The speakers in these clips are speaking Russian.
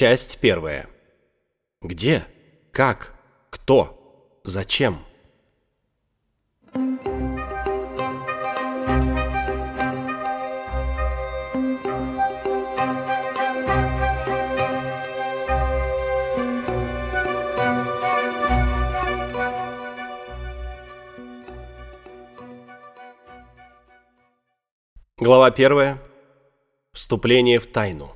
Часть первая. Где? Как? Кто? Зачем? Глава первая. Вступление в тайну.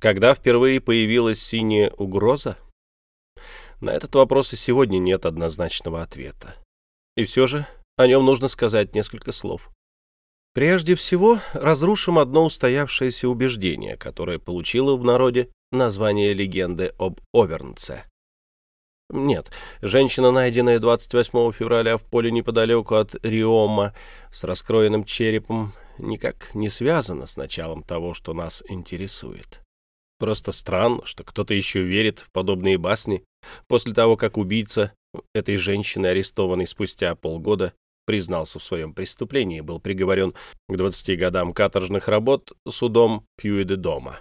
Когда впервые появилась синяя угроза? На этот вопрос и сегодня нет однозначного ответа. И все же о нем нужно сказать несколько слов. Прежде всего, разрушим одно устоявшееся убеждение, которое получило в народе название легенды об Овернце. Нет, женщина, найденная 28 февраля в поле неподалеку от Риома с раскроенным черепом, никак не связана с началом того, что нас интересует. Просто странно, что кто-то еще верит в подобные басни после того, как убийца этой женщины, арестованный спустя полгода, признался в своем преступлении и был приговорен к 20 годам каторжных работ судом Пьюиде дома,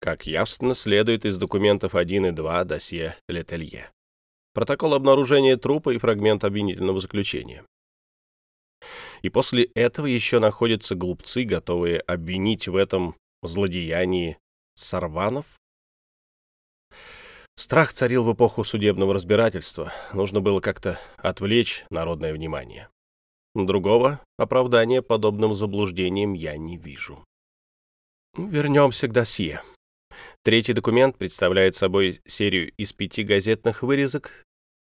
как явственно следует из документов 1 и 2 досье Летелье. Протокол обнаружения трупа и фрагмент обвинительного заключения. И после этого еще находятся глупцы, готовые обвинить в этом злодеянии Сарванов? Страх царил в эпоху судебного разбирательства. Нужно было как-то отвлечь народное внимание. Другого оправдания подобным заблуждениям я не вижу. Вернемся к досье. Третий документ представляет собой серию из пяти газетных вырезок.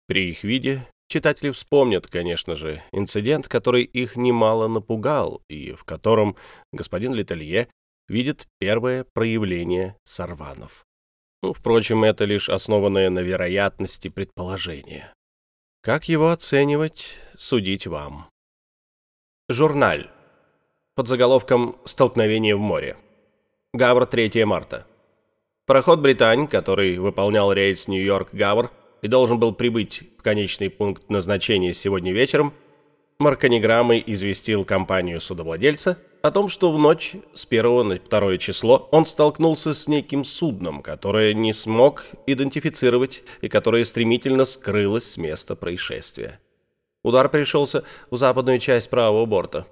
При их виде читатели вспомнят, конечно же, инцидент, который их немало напугал, и в котором господин Летелье видит первое проявление сорванов. Ну, впрочем, это лишь основанное на вероятности предположение. Как его оценивать, судить вам. Журналь. Под заголовком «Столкновение в море». Гавр, 3 марта. Пароход «Британь», который выполнял рейс Нью-Йорк-Гавр и должен был прибыть в конечный пункт назначения сегодня вечером, маркониграммой известил компанию судовладельца о том, что в ночь с 1 на 2 число он столкнулся с неким судном, которое не смог идентифицировать и которое стремительно скрылось с места происшествия. Удар пришелся в западную часть правого борта.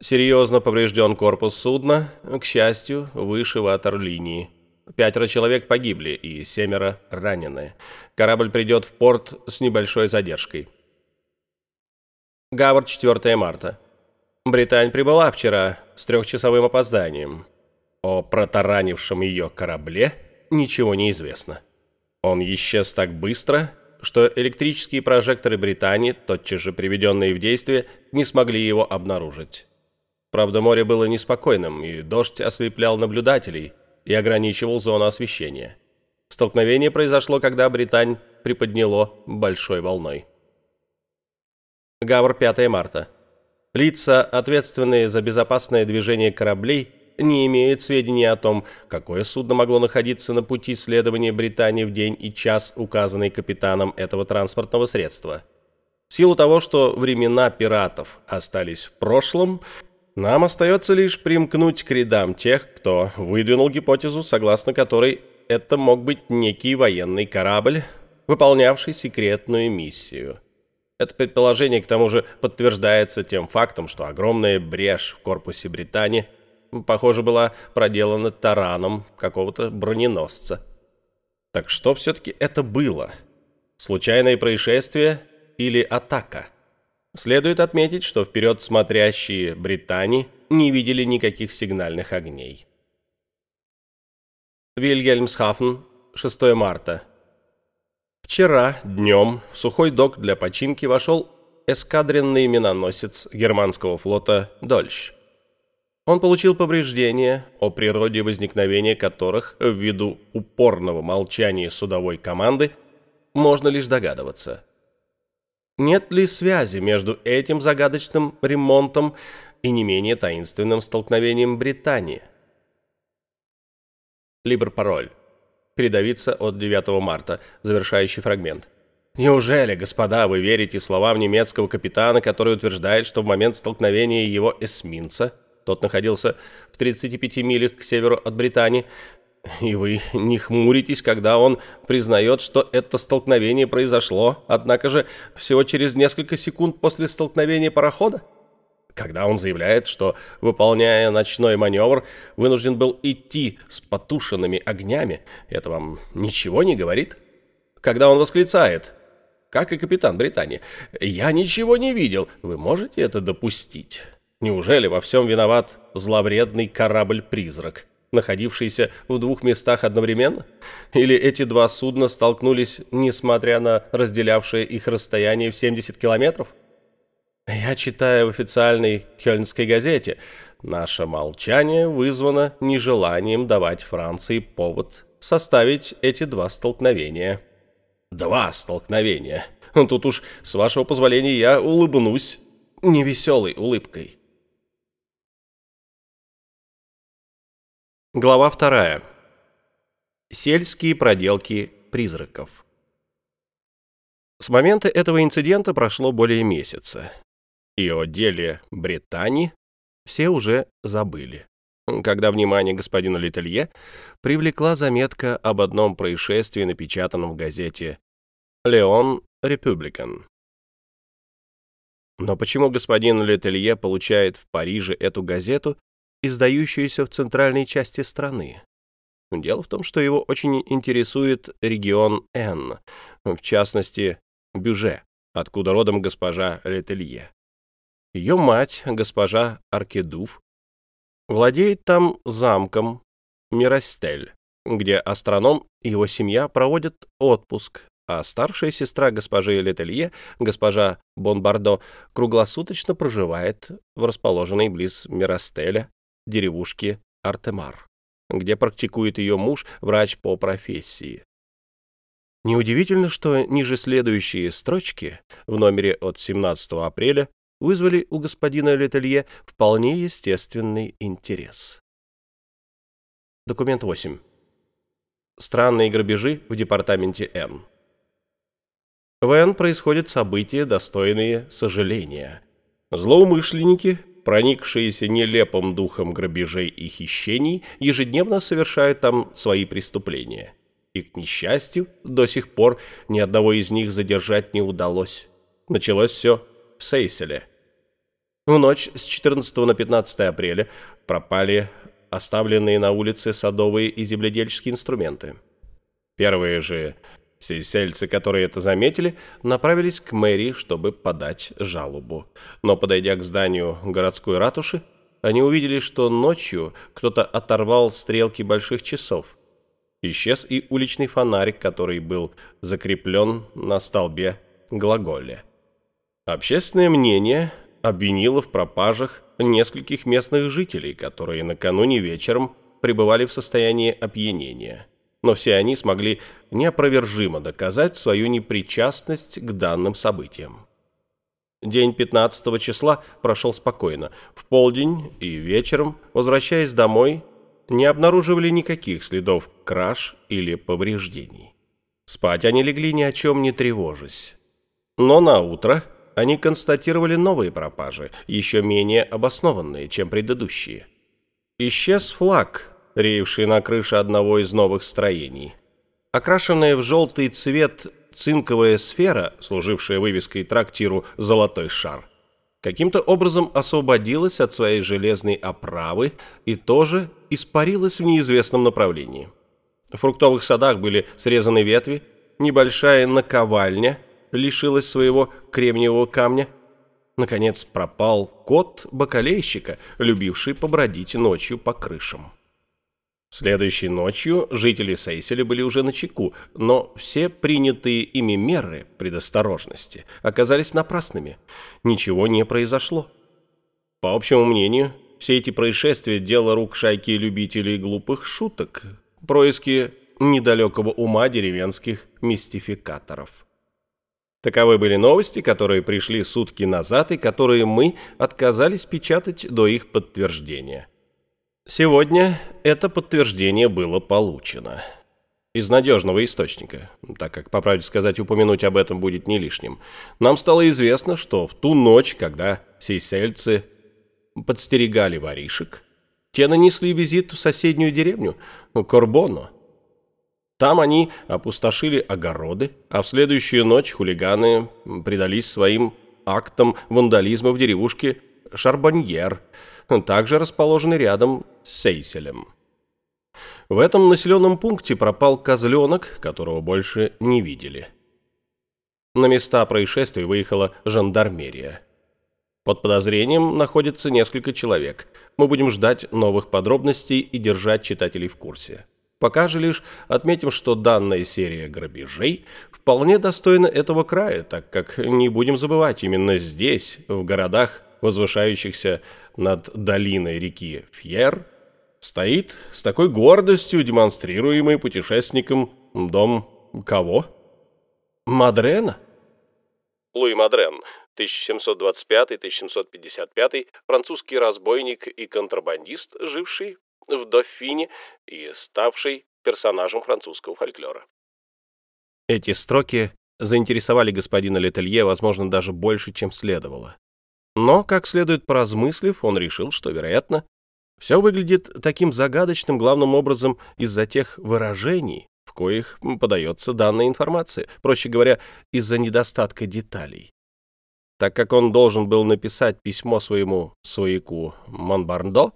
Серьезно поврежден корпус судна, к счастью, выше ватерлинии. Пятеро человек погибли и семеро ранены. Корабль придет в порт с небольшой задержкой. Гавр, 4 марта. Британь прибыла вчера с трехчасовым опозданием. О протаранившем ее корабле ничего не известно. Он исчез так быстро, что электрические прожекторы Британии, тотчас же приведенные в действие, не смогли его обнаружить. Правда, море было неспокойным, и дождь ослеплял наблюдателей и ограничивал зону освещения. Столкновение произошло, когда Британь приподняло большой волной. Гавр, 5 марта. Лица, ответственные за безопасное движение кораблей, не имеют сведений о том, какое судно могло находиться на пути следования Британии в день и час, указанный капитаном этого транспортного средства. В силу того, что времена пиратов остались в прошлом, нам остается лишь примкнуть к рядам тех, кто выдвинул гипотезу, согласно которой это мог быть некий военный корабль, выполнявший секретную миссию – это предположение, к тому же, подтверждается тем фактом, что огромная брешь в корпусе Британии, похоже, была проделана тараном какого-то броненосца. Так что все-таки это было? Случайное происшествие или атака? Следует отметить, что вперед смотрящие Британии не видели никаких сигнальных огней. Вильгельмсхафен, 6 марта Вчера днем в сухой док для починки вошел эскадренный миноносец германского флота «Дольш». Он получил повреждения, о природе возникновения которых, ввиду упорного молчания судовой команды, можно лишь догадываться. Нет ли связи между этим загадочным ремонтом и не менее таинственным столкновением Британии? Либер-пароль передавиться от 9 марта, завершающий фрагмент. Неужели, господа, вы верите словам немецкого капитана, который утверждает, что в момент столкновения его эсминца, тот находился в 35 милях к северу от Британии, И вы не хмуритесь, когда он признает, что это столкновение произошло, однако же всего через несколько секунд после столкновения парохода? Когда он заявляет, что, выполняя ночной маневр, вынужден был идти с потушенными огнями, это вам ничего не говорит? Когда он восклицает, как и капитан Британии, «Я ничего не видел, вы можете это допустить?» Неужели во всем виноват зловредный корабль-призрак? находившиеся в двух местах одновременно? Или эти два судна столкнулись, несмотря на разделявшее их расстояние в 70 километров? Я читаю в официальной кёльнской газете. Наше молчание вызвано нежеланием давать Франции повод составить эти два столкновения. Два столкновения. Тут уж, с вашего позволения, я улыбнусь невеселой улыбкой. Глава вторая. Сельские проделки призраков. С момента этого инцидента прошло более месяца, и о деле Британии все уже забыли. Когда внимание господина Летелье привлекла заметка об одном происшествии, напечатанном в газете «Леон Републикан». Но почему господин Летелье получает в Париже эту газету издающуюся в центральной части страны. Дело в том, что его очень интересует регион Н, в частности, Бюже, откуда родом госпожа Летелье. Ее мать, госпожа Аркедуф, владеет там замком Миростель, где астроном и его семья проводят отпуск, а старшая сестра госпожи Летелье, госпожа Бонбардо, круглосуточно проживает в расположенной близ Миростеля деревушке Артемар, где практикует ее муж, врач по профессии. Неудивительно, что ниже следующие строчки в номере от 17 апреля вызвали у господина Летелье вполне естественный интерес. Документ 8. Странные грабежи в департаменте Н. В Н происходят события, достойные сожаления. Злоумышленники проникшиеся нелепым духом грабежей и хищений, ежедневно совершают там свои преступления. И, к несчастью, до сих пор ни одного из них задержать не удалось. Началось все в Сейселе. В ночь с 14 на 15 апреля пропали оставленные на улице садовые и земледельческие инструменты. Первые же Сельцы, которые это заметили, направились к мэрии, чтобы подать жалобу. Но, подойдя к зданию городской ратуши, они увидели, что ночью кто-то оторвал стрелки больших часов. Исчез и уличный фонарик, который был закреплен на столбе глаголе. Общественное мнение обвинило в пропажах нескольких местных жителей, которые накануне вечером пребывали в состоянии опьянения но все они смогли неопровержимо доказать свою непричастность к данным событиям. День 15 числа прошел спокойно. В полдень и вечером, возвращаясь домой, не обнаруживали никаких следов краж или повреждений. Спать они легли ни о чем не тревожась. Но на утро они констатировали новые пропажи, еще менее обоснованные, чем предыдущие. Исчез флаг, реевший на крыше одного из новых строений. Окрашенная в желтый цвет цинковая сфера, служившая вывеской трактиру «Золотой шар», каким-то образом освободилась от своей железной оправы и тоже испарилась в неизвестном направлении. В фруктовых садах были срезаны ветви, небольшая наковальня лишилась своего кремниевого камня. Наконец пропал кот бакалейщика, любивший побродить ночью по крышам. Следующей ночью жители Сейселя были уже на чеку, но все принятые ими меры предосторожности оказались напрасными. Ничего не произошло. По общему мнению, все эти происшествия – дело рук шайки любителей глупых шуток, происки недалекого ума деревенских мистификаторов. Таковы были новости, которые пришли сутки назад и которые мы отказались печатать до их подтверждения. Сегодня это подтверждение было получено. Из надежного источника, так как, по правде сказать, упомянуть об этом будет не лишним. Нам стало известно, что в ту ночь, когда сейсельцы подстерегали воришек, Те нанесли визит в соседнюю деревню, Корбоно. Там они опустошили огороды, а в следующую ночь хулиганы предались своим актам вандализма в деревушке Шарбаньер, также расположенной рядом с Сейселем. В этом населенном пункте пропал козленок, которого больше не видели. На места происшествия выехала жандармерия. Под подозрением находится несколько человек. Мы будем ждать новых подробностей и держать читателей в курсе. Пока же лишь отметим, что данная серия грабежей вполне достойна этого края, так как не будем забывать, именно здесь, в городах, возвышающихся над долиной реки Фьер, стоит с такой гордостью демонстрируемый путешественником дом кого? Мадрена? Луи Мадрен, 1725-1755, французский разбойник и контрабандист, живший в Дофине и ставший персонажем французского фольклора. Эти строки заинтересовали господина Летелье, возможно, даже больше, чем следовало. Но, как следует поразмыслив, он решил, что, вероятно, все выглядит таким загадочным главным образом из-за тех выражений, в коих подается данная информация, проще говоря, из-за недостатка деталей. Так как он должен был написать письмо своему свояку Монбарндо,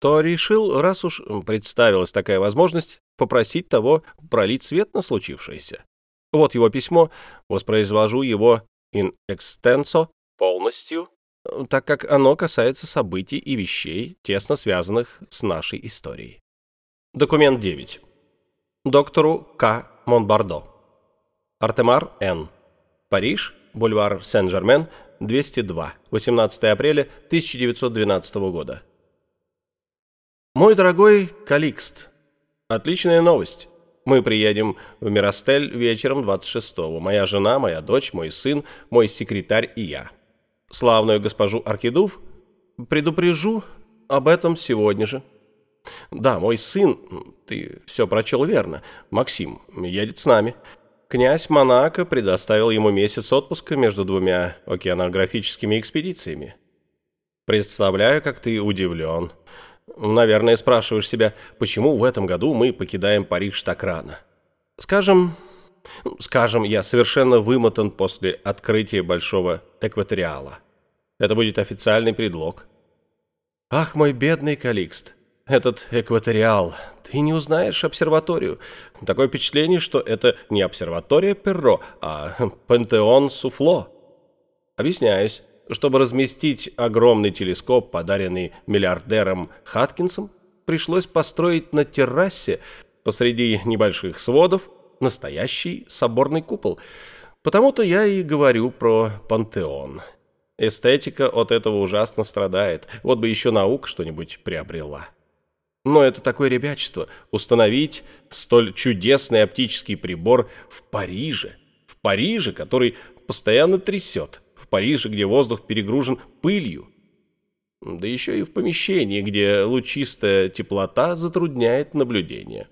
то решил, раз уж представилась такая возможность, попросить того пролить свет на случившееся. Вот его письмо, воспроизвожу его in extenso полностью, так как оно касается событий и вещей, тесно связанных с нашей историей. Документ 9. Доктору К. Монбардо. Артемар Н. Париж, бульвар Сен-Жермен, 202, 18 апреля 1912 года. Мой дорогой Каликст, отличная новость. Мы приедем в Миростель вечером 26-го. Моя жена, моя дочь, мой сын, мой секретарь и я. Славную госпожу Аркидув предупрежу об этом сегодня же. Да, мой сын, ты все прочел верно, Максим, едет с нами. Князь Монако предоставил ему месяц отпуска между двумя океанографическими экспедициями. Представляю, как ты удивлен. Наверное, спрашиваешь себя, почему в этом году мы покидаем Париж так рано. Скажем, скажем, я совершенно вымотан после открытия Большого Экваториала. Это будет официальный предлог. Ах, мой бедный Каликст, этот Экваториал, ты не узнаешь обсерваторию. Такое впечатление, что это не обсерватория Перро, а пантеон Суфло. Объясняюсь. Чтобы разместить огромный телескоп, подаренный миллиардером Хаткинсом, пришлось построить на террасе посреди небольших сводов настоящий соборный купол. Потому-то я и говорю про пантеон. Эстетика от этого ужасно страдает. Вот бы еще наука что-нибудь приобрела. Но это такое ребячество — установить столь чудесный оптический прибор в Париже. В Париже, который постоянно трясет в Париже, где воздух перегружен пылью. Да еще и в помещении, где лучистая теплота затрудняет наблюдение.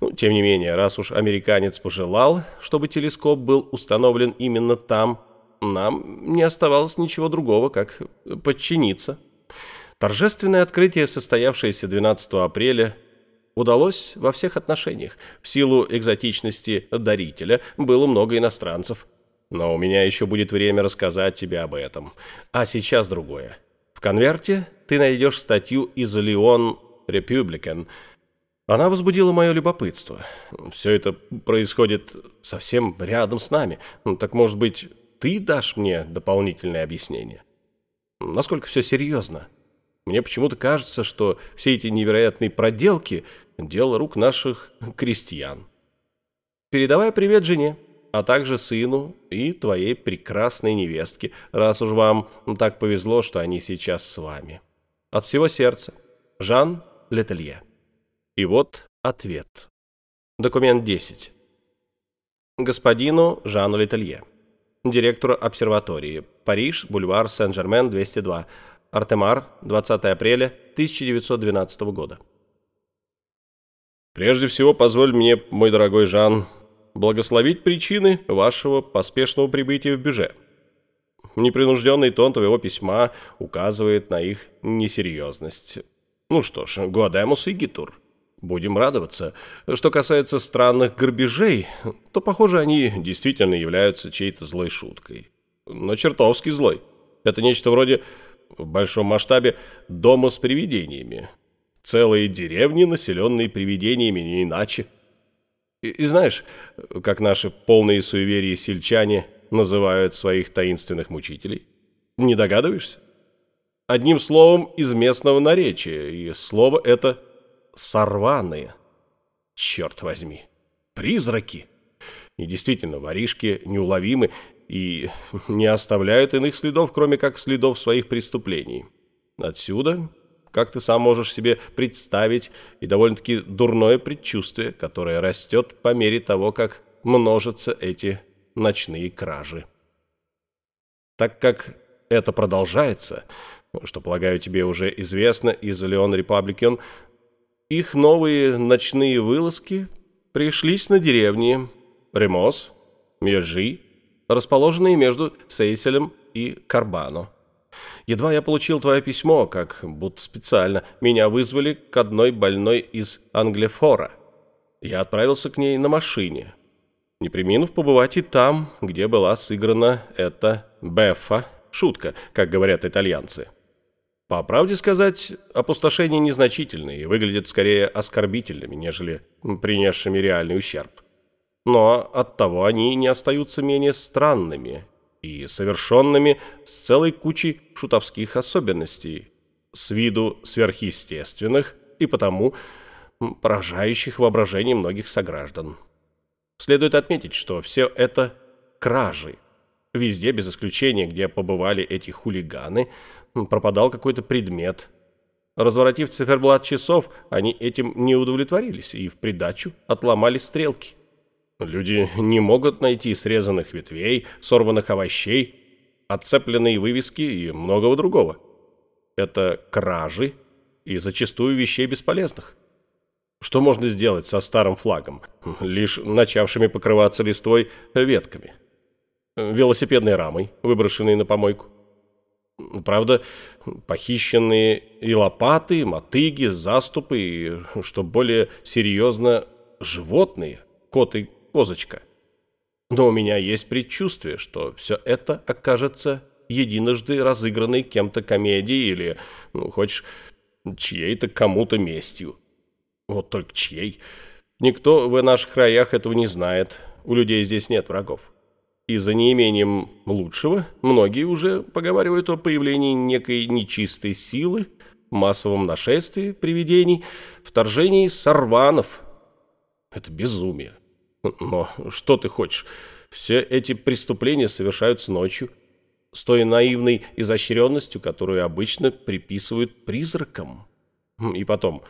Ну, тем не менее, раз уж американец пожелал, чтобы телескоп был установлен именно там, нам не оставалось ничего другого, как подчиниться. Торжественное открытие, состоявшееся 12 апреля, удалось во всех отношениях. В силу экзотичности дарителя было много иностранцев – но у меня еще будет время рассказать тебе об этом. А сейчас другое. В конверте ты найдешь статью из Леон Republican. Она возбудила мое любопытство. Все это происходит совсем рядом с нами. Ну, так, может быть, ты дашь мне дополнительное объяснение? Насколько все серьезно? Мне почему-то кажется, что все эти невероятные проделки – дело рук наших крестьян. Передавай привет жене а также сыну и твоей прекрасной невестке, раз уж вам так повезло, что они сейчас с вами. От всего сердца. Жан Летелье. И вот ответ. Документ 10. Господину Жану Летелье. Директору обсерватории. Париж, бульвар Сен-Жермен, 202. Артемар, 20 апреля 1912 года. Прежде всего, позволь мне, мой дорогой Жан, благословить причины вашего поспешного прибытия в бюже. Непринужденный тон твоего письма указывает на их несерьезность. Ну что ж, Гуадемус и Гитур. Будем радоваться. Что касается странных грабежей, то, похоже, они действительно являются чьей-то злой шуткой. Но чертовски злой. Это нечто вроде, в большом масштабе, дома с привидениями. Целые деревни, населенные привидениями, не иначе. И, и знаешь, как наши полные суеверия сельчане называют своих таинственных мучителей? Не догадываешься? Одним словом, из местного наречия, и слово это «сорваные». Черт возьми, призраки. И действительно, воришки неуловимы и не оставляют иных следов, кроме как следов своих преступлений. Отсюда, как ты сам можешь себе представить, и довольно-таки дурное предчувствие, которое растет по мере того, как множатся эти ночные кражи. Так как это продолжается, что, полагаю, тебе уже известно из Леон Репабликион, их новые ночные вылазки пришлись на деревни Ремос, Межи, расположенные между Сейселем и Карбано. Едва я получил твое письмо, как будто специально, меня вызвали к одной больной из Англефора. Я отправился к ней на машине, не приминув побывать и там, где была сыграна эта Беффа, шутка, как говорят итальянцы. По правде сказать, опустошения незначительные и выглядят скорее оскорбительными, нежели принесшими реальный ущерб. Но оттого они не остаются менее странными и совершенными с целой кучей шутовских особенностей, с виду сверхъестественных и потому поражающих воображение многих сограждан. Следует отметить, что все это кражи. Везде, без исключения, где побывали эти хулиганы, пропадал какой-то предмет. Разворотив циферблат часов, они этим не удовлетворились и в придачу отломали стрелки. Люди не могут найти срезанных ветвей, сорванных овощей, отцепленные вывески и многого другого. Это кражи и зачастую вещей бесполезных. Что можно сделать со старым флагом, лишь начавшими покрываться листвой ветками? Велосипедной рамой, выброшенной на помойку. Правда, похищенные и лопаты, и мотыги, заступы, и, что более серьезно, животные, кот и козочка. Но у меня есть предчувствие, что все это окажется единожды разыгранной кем-то комедией или, ну, хочешь, чьей-то кому-то местью. Вот только чьей? Никто в наших краях этого не знает. У людей здесь нет врагов. И за неимением лучшего многие уже поговаривают о появлении некой нечистой силы, массовом нашествии привидений, вторжении сорванов. Это безумие. Но что ты хочешь? Все эти преступления совершаются ночью, с той наивной изощренностью, которую обычно приписывают призракам. И потом,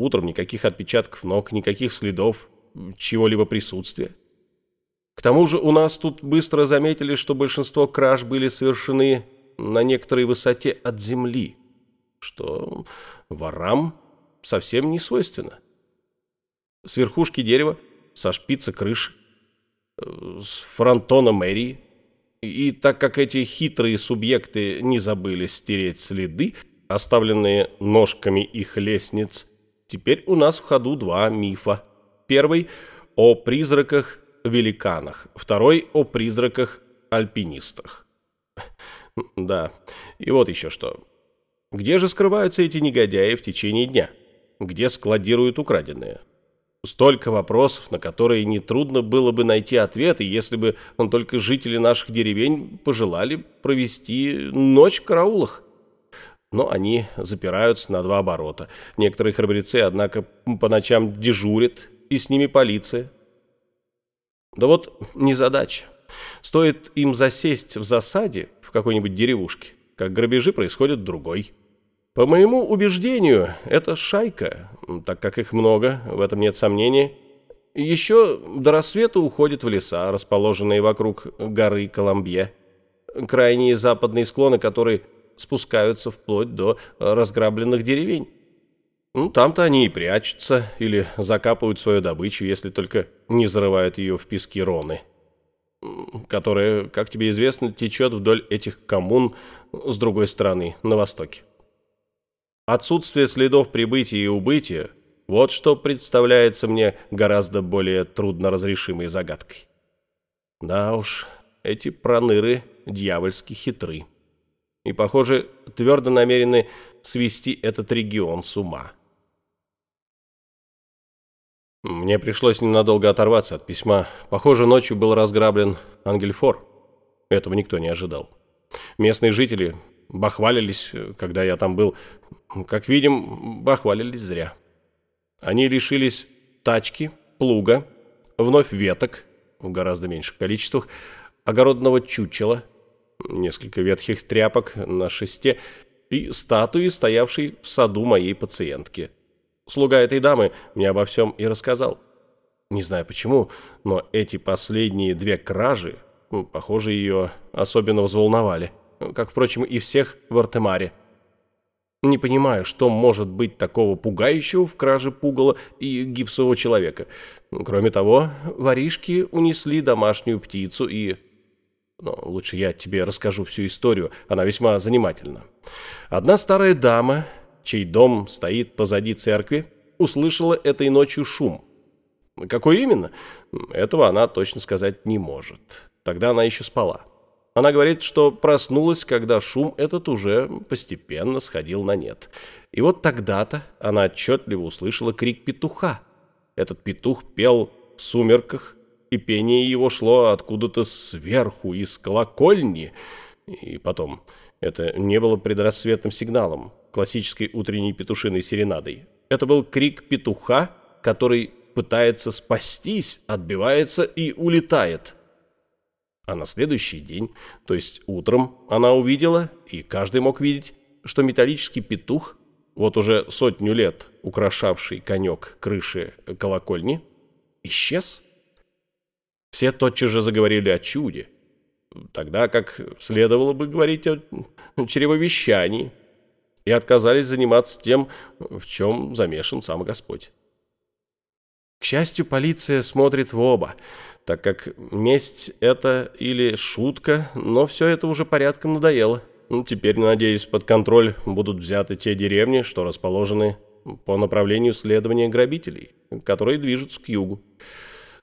Утром никаких отпечатков ног, никаких следов чего-либо присутствия. К тому же у нас тут быстро заметили, что большинство краж были совершены на некоторой высоте от земли, что ворам совсем не свойственно. С верхушки дерева, со шпица крыши, с фронтона мэрии. И так как эти хитрые субъекты не забыли стереть следы, оставленные ножками их лестниц, Теперь у нас в ходу два мифа. Первый – о призраках-великанах, второй – о призраках-альпинистах. Да, и вот еще что. Где же скрываются эти негодяи в течение дня? Где складируют украденное? Столько вопросов, на которые нетрудно было бы найти ответы, если бы он только жители наших деревень пожелали провести ночь в караулах но они запираются на два оборота. Некоторые храбрецы, однако, по ночам дежурят, и с ними полиция. Да вот незадача. Стоит им засесть в засаде в какой-нибудь деревушке, как грабежи происходят другой. По моему убеждению, это шайка, так как их много, в этом нет сомнений, еще до рассвета уходит в леса, расположенные вокруг горы Коломбье. Крайние западные склоны, которые спускаются вплоть до разграбленных деревень. Ну, там-то они и прячутся или закапывают свою добычу, если только не зарывают ее в пески Роны, которая, как тебе известно, течет вдоль этих коммун с другой стороны, на востоке. Отсутствие следов прибытия и убытия – вот что представляется мне гораздо более трудноразрешимой загадкой. Да уж, эти проныры дьявольски хитры. И, похоже, твердо намерены свести этот регион с ума. Мне пришлось ненадолго оторваться от письма. Похоже, ночью был разграблен Ангельфор. Этого никто не ожидал. Местные жители бахвалились, когда я там был. Как видим, бахвалились зря. Они лишились тачки, плуга, вновь веток, в гораздо меньших количествах, огородного чучела, несколько ветхих тряпок на шесте и статуи, стоявшей в саду моей пациентки. Слуга этой дамы мне обо всем и рассказал. Не знаю почему, но эти последние две кражи, похоже, ее особенно взволновали, как, впрочем, и всех в Артемаре. Не понимаю, что может быть такого пугающего в краже пугала и гипсового человека. Кроме того, воришки унесли домашнюю птицу и... Но лучше я тебе расскажу всю историю, она весьма занимательна. Одна старая дама, чей дом стоит позади церкви, услышала этой ночью шум. Какой именно? Этого она точно сказать не может. Тогда она еще спала. Она говорит, что проснулась, когда шум этот уже постепенно сходил на нет. И вот тогда-то она отчетливо услышала крик петуха. Этот петух пел в сумерках, и пение его шло откуда-то сверху, из колокольни. И потом, это не было предрассветным сигналом, классической утренней петушиной серенадой. Это был крик петуха, который пытается спастись, отбивается и улетает. А на следующий день, то есть утром, она увидела, и каждый мог видеть, что металлический петух, вот уже сотню лет украшавший конек крыши колокольни, исчез. Все тотчас же заговорили о чуде, тогда как следовало бы говорить о чревовещании, и отказались заниматься тем, в чем замешан сам Господь. К счастью, полиция смотрит в оба – так как месть — это или шутка, но все это уже порядком надоело. Ну, теперь, надеюсь, под контроль будут взяты те деревни, что расположены по направлению следования грабителей, которые движутся к югу.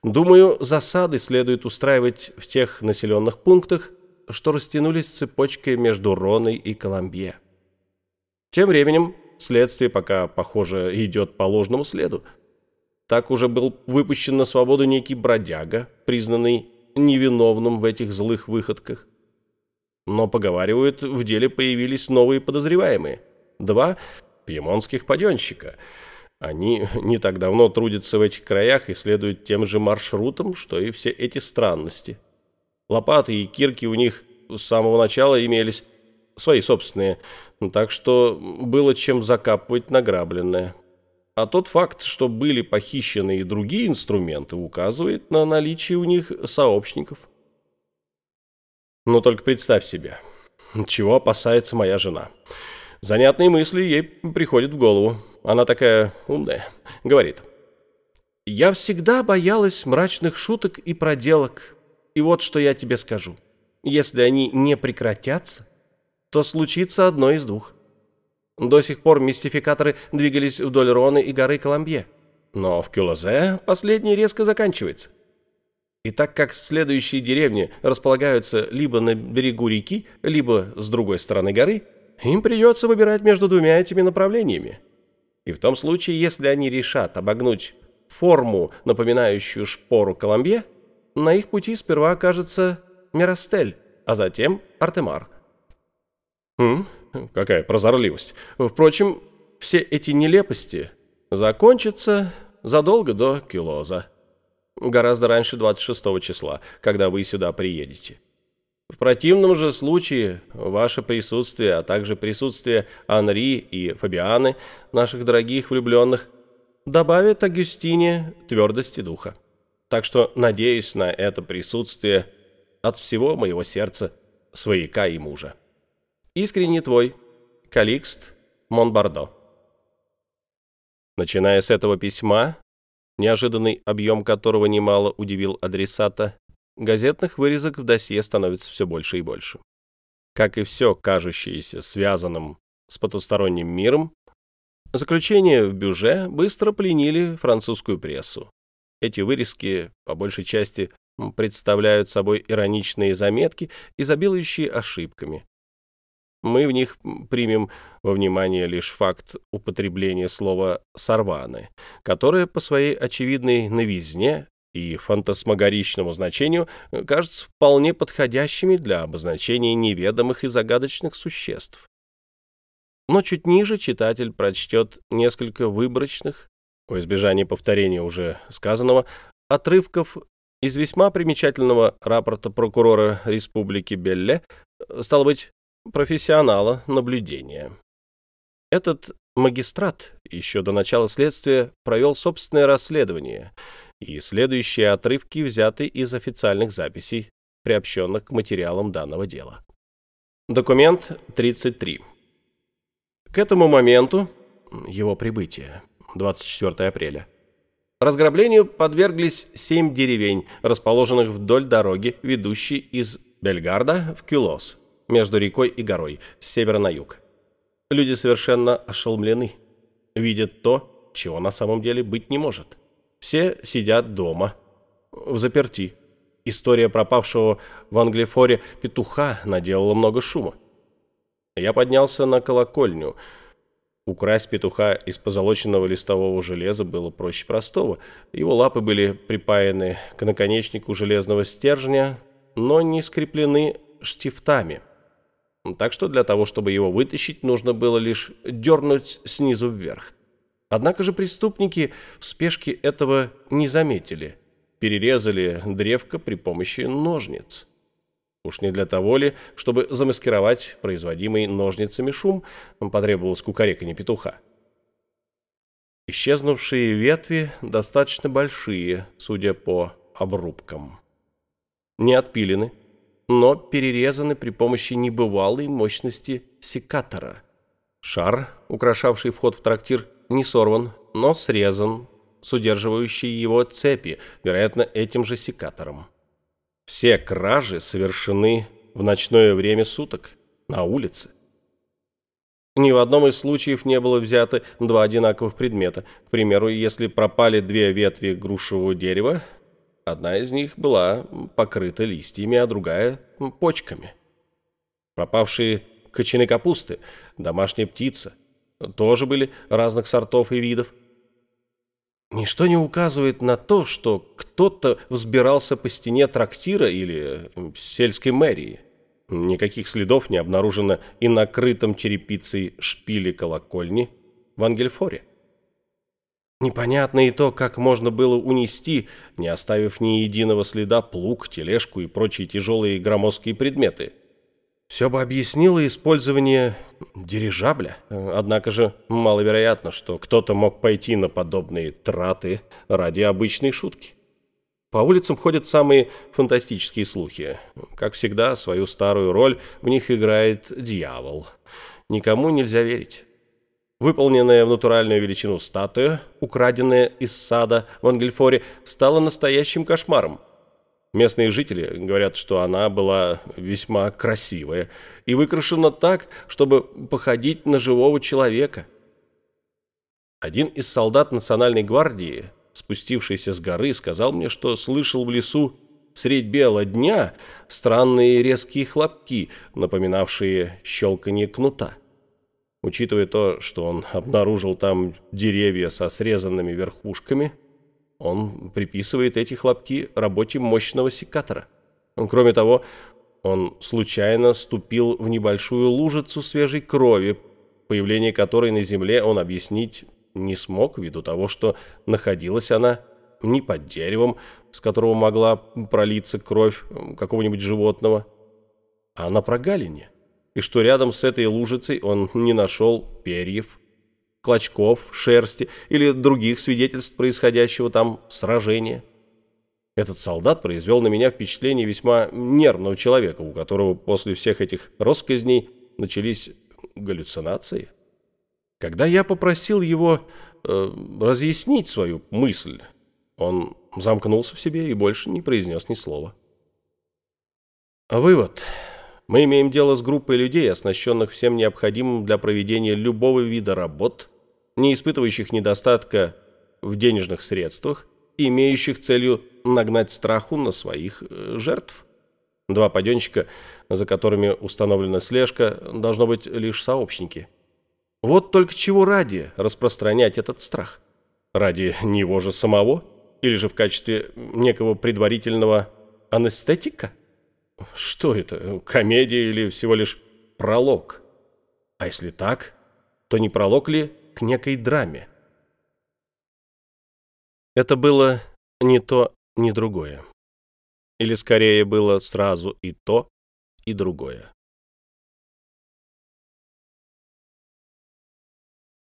Думаю, засады следует устраивать в тех населенных пунктах, что растянулись цепочкой между Роной и Коломбье. Тем временем следствие пока, похоже, идет по ложному следу. Так уже был выпущен на свободу некий бродяга, признанный невиновным в этих злых выходках. Но, поговаривают, в деле появились новые подозреваемые. Два пьемонских паденщика. Они не так давно трудятся в этих краях и следуют тем же маршрутам, что и все эти странности. Лопаты и кирки у них с самого начала имелись свои собственные, так что было чем закапывать награбленное. А тот факт, что были похищены и другие инструменты, указывает на наличие у них сообщников. Но только представь себе, чего опасается моя жена. Занятные мысли ей приходят в голову. Она такая умная. Говорит. «Я всегда боялась мрачных шуток и проделок. И вот что я тебе скажу. Если они не прекратятся, то случится одно из двух. До сих пор мистификаторы двигались вдоль Роны и горы Коломбье. Но в Кюлозе последний резко заканчивается. И так как следующие деревни располагаются либо на берегу реки, либо с другой стороны горы, им придется выбирать между двумя этими направлениями. И в том случае, если они решат обогнуть форму, напоминающую шпору Коломбье, на их пути сперва окажется Миростель, а затем Артемар. Хм, Какая прозорливость. Впрочем, все эти нелепости закончатся задолго до Килоза. Гораздо раньше 26 числа, когда вы сюда приедете. В противном же случае ваше присутствие, а также присутствие Анри и Фабианы, наших дорогих влюбленных, добавит Агюстине твердости духа. Так что надеюсь на это присутствие от всего моего сердца, свояка и мужа. Искренне твой, Каликст Монбардо. Начиная с этого письма, неожиданный объем которого немало удивил адресата, газетных вырезок в досье становится все больше и больше. Как и все кажущееся связанным с потусторонним миром, Заключения в бюже быстро пленили французскую прессу. Эти вырезки, по большей части, представляют собой ироничные заметки, изобилующие ошибками. Мы в них примем во внимание лишь факт употребления слова «сорваны», которое по своей очевидной новизне и фантасмагоричному значению кажется вполне подходящими для обозначения неведомых и загадочных существ. Но чуть ниже читатель прочтет несколько выборочных, во избежание повторения уже сказанного, отрывков из весьма примечательного рапорта прокурора Республики Белле, стало быть, профессионала наблюдения. Этот магистрат еще до начала следствия провел собственное расследование, и следующие отрывки взяты из официальных записей, приобщенных к материалам данного дела. Документ 33. К этому моменту, его прибытия, 24 апреля, разграблению подверглись семь деревень, расположенных вдоль дороги, ведущей из Бельгарда в Кюлос, между рекой и горой, с севера на юг. Люди совершенно ошеломлены, видят то, чего на самом деле быть не может. Все сидят дома, в заперти. История пропавшего в Англифоре петуха наделала много шума. Я поднялся на колокольню. Украсть петуха из позолоченного листового железа было проще простого. Его лапы были припаяны к наконечнику железного стержня, но не скреплены штифтами. Так что для того, чтобы его вытащить, нужно было лишь дернуть снизу вверх. Однако же преступники в спешке этого не заметили. Перерезали древко при помощи ножниц. Уж не для того ли, чтобы замаскировать производимый ножницами шум, потребовалось кукареканье петуха. Исчезнувшие ветви достаточно большие, судя по обрубкам. Не отпилены, но перерезаны при помощи небывалой мощности секатора. Шар, украшавший вход в трактир, не сорван, но срезан с удерживающей его цепи, вероятно, этим же секатором. Все кражи совершены в ночное время суток, на улице. Ни в одном из случаев не было взято два одинаковых предмета. К примеру, если пропали две ветви грушевого дерева, одна из них была покрыта листьями, а другая — почками. Пропавшие кочаны капусты, домашняя птица — тоже были разных сортов и видов. Ничто не указывает на то, что кто-то взбирался по стене трактира или сельской мэрии. Никаких следов не обнаружено и на крытом черепицей шпиле колокольни в Ангельфоре. Непонятно и то, как можно было унести, не оставив ни единого следа, плуг, тележку и прочие тяжелые громоздкие предметы – все бы объяснило использование дирижабля. Однако же маловероятно, что кто-то мог пойти на подобные траты ради обычной шутки. По улицам ходят самые фантастические слухи. Как всегда, свою старую роль в них играет дьявол. Никому нельзя верить. Выполненная в натуральную величину статуя, украденная из сада в Ангельфоре, стала настоящим кошмаром. Местные жители говорят, что она была весьма красивая и выкрашена так, чтобы походить на живого человека. Один из солдат Национальной гвардии, спустившийся с горы, сказал мне, что слышал в лесу средь бела дня странные резкие хлопки, напоминавшие щелканье кнута. Учитывая то, что он обнаружил там деревья со срезанными верхушками – он приписывает эти хлопки работе мощного секатора. Кроме того, он случайно ступил в небольшую лужицу свежей крови, появление которой на земле он объяснить не смог ввиду того, что находилась она не под деревом, с которого могла пролиться кровь какого-нибудь животного, а на прогалине, и что рядом с этой лужицей он не нашел перьев, клочков, шерсти или других свидетельств происходящего там сражения. Этот солдат произвел на меня впечатление весьма нервного человека, у которого после всех этих россказней начались галлюцинации. Когда я попросил его э, разъяснить свою мысль, он замкнулся в себе и больше не произнес ни слова. Вывод. Мы имеем дело с группой людей, оснащенных всем необходимым для проведения любого вида работ, не испытывающих недостатка в денежных средствах, имеющих целью нагнать страху на своих э, жертв. Два паденщика, за которыми установлена слежка, должно быть лишь сообщники. Вот только чего ради распространять этот страх? Ради него же самого? Или же в качестве некого предварительного анестетика? Что это, комедия или всего лишь пролог? А если так, то не пролог ли к некой драме? Это было не то, ни другое. Или скорее было сразу и то, и другое.